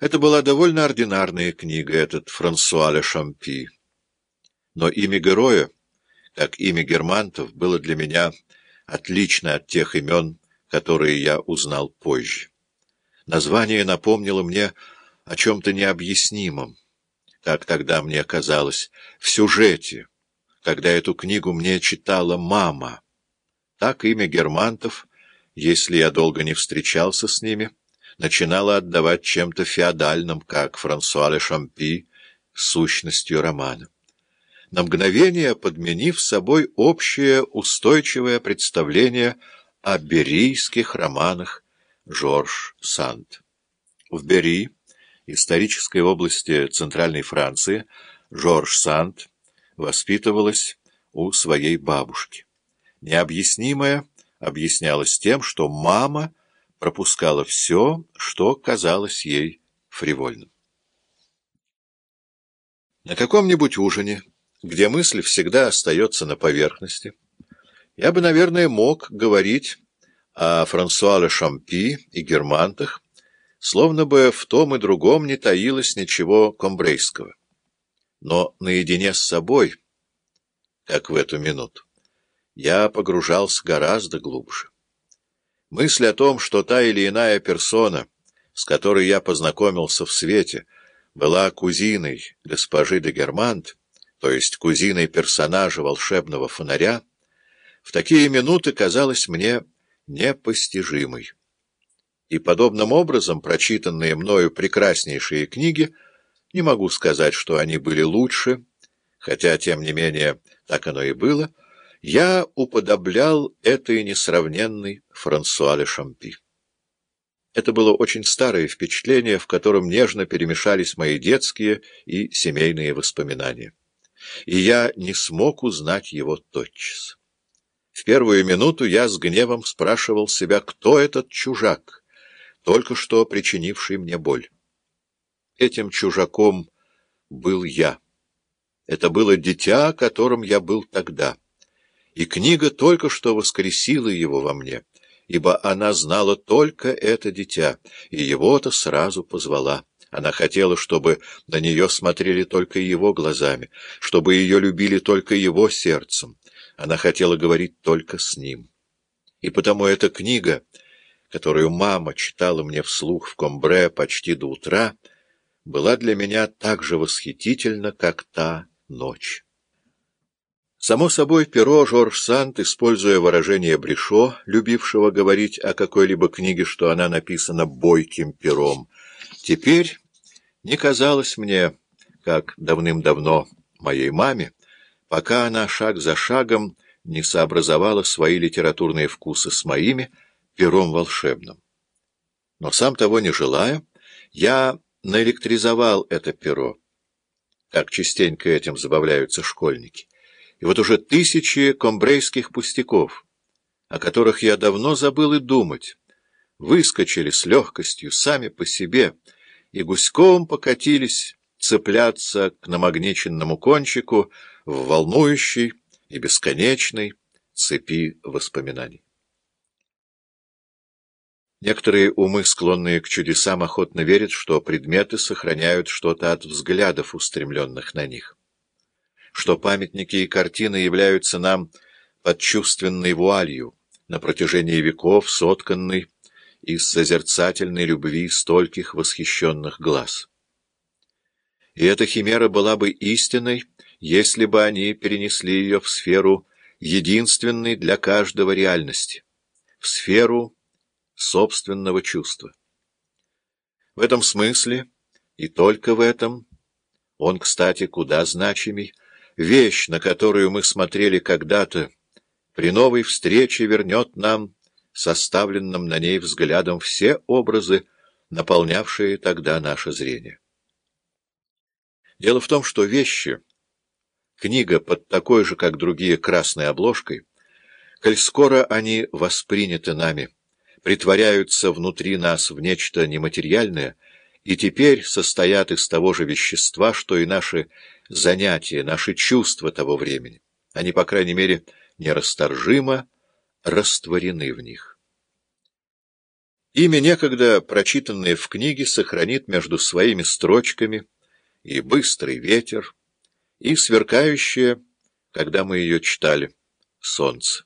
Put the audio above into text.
Это была довольно ординарная книга, этот Франсуа Ле Шампи. Но имя героя, как имя германтов, было для меня отлично от тех имен, которые я узнал позже. Название напомнило мне о чем-то необъяснимом, как тогда мне казалось, в сюжете, когда эту книгу мне читала мама. Так имя германтов, если я долго не встречался с ними, начинало отдавать чем-то феодальным, как Франсуа Ле Шампи, сущностью романа на мгновение подменив собой общее устойчивое представление о берийских романах Жорж Санд. В Бери, исторической области Центральной Франции, Жорж Санд воспитывалась у своей бабушки. Необъяснимое объяснялось тем, что мама пропускала все, что казалось ей фривольным. На каком-нибудь ужине где мысль всегда остается на поверхности, я бы, наверное, мог говорить о Франсуа Ле Шампи и германтах, словно бы в том и другом не таилось ничего комбрейского. Но наедине с собой, как в эту минуту, я погружался гораздо глубже. Мысль о том, что та или иная персона, с которой я познакомился в свете, была кузиной госпожи де Германт, то есть кузиной персонажа волшебного фонаря, в такие минуты казалась мне непостижимой. И подобным образом прочитанные мною прекраснейшие книги, не могу сказать, что они были лучше, хотя, тем не менее, так оно и было, я уподоблял этой несравненной Франсуале Шампи. Это было очень старое впечатление, в котором нежно перемешались мои детские и семейные воспоминания и я не смог узнать его тотчас. В первую минуту я с гневом спрашивал себя, кто этот чужак, только что причинивший мне боль. Этим чужаком был я. Это было дитя, которым я был тогда. И книга только что воскресила его во мне, ибо она знала только это дитя, и его-то сразу позвала. Она хотела, чтобы на нее смотрели только его глазами, чтобы ее любили только его сердцем. Она хотела говорить только с ним. И потому эта книга, которую мама читала мне вслух в Комбре почти до утра, была для меня так же восхитительна, как та ночь. Само собой, перо Жорж Сант, используя выражение Бришо, любившего говорить о какой-либо книге, что она написана бойким пером, теперь не казалось мне, как давным-давно моей маме, пока она шаг за шагом не сообразовала свои литературные вкусы с моими пером волшебным. Но сам того не желая, я наэлектризовал это перо, как частенько этим забавляются школьники. И вот уже тысячи комбрейских пустяков, о которых я давно забыл и думать, выскочили с легкостью сами по себе — и гуськом покатились цепляться к намагниченному кончику в волнующей и бесконечной цепи воспоминаний. Некоторые умы, склонные к чудесам, охотно верят, что предметы сохраняют что-то от взглядов, устремленных на них, что памятники и картины являются нам под чувственной вуалью, на протяжении веков сотканной из созерцательной любви стольких восхищенных глаз. И эта химера была бы истинной, если бы они перенесли ее в сферу единственной для каждого реальности, в сферу собственного чувства. В этом смысле, и только в этом, он, кстати, куда значимей, вещь, на которую мы смотрели когда-то, при новой встрече вернет нам составленным на ней взглядом все образы, наполнявшие тогда наше зрение. Дело в том, что вещи, книга под такой же, как другие, красной обложкой, коль скоро они восприняты нами, притворяются внутри нас в нечто нематериальное и теперь состоят из того же вещества, что и наши занятия, наши чувства того времени. Они, по крайней мере, нерасторжимо растворены в них. Имя, некогда прочитанное в книге, сохранит между своими строчками и быстрый ветер, и сверкающее, когда мы ее читали, солнце.